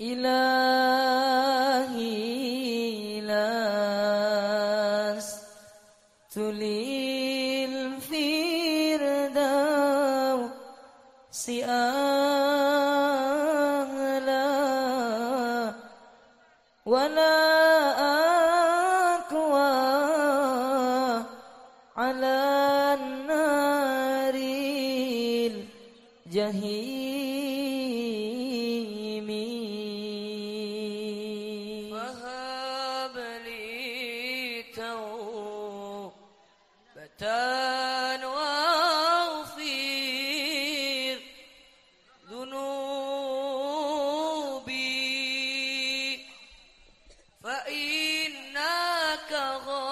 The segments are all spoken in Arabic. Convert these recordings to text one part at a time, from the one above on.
إلهي لست للفردوس أهلا ولا أقوى على النار الجحيم لي توبة واغفر ذنوبي فإنك غافر.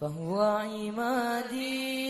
فهو عمادي.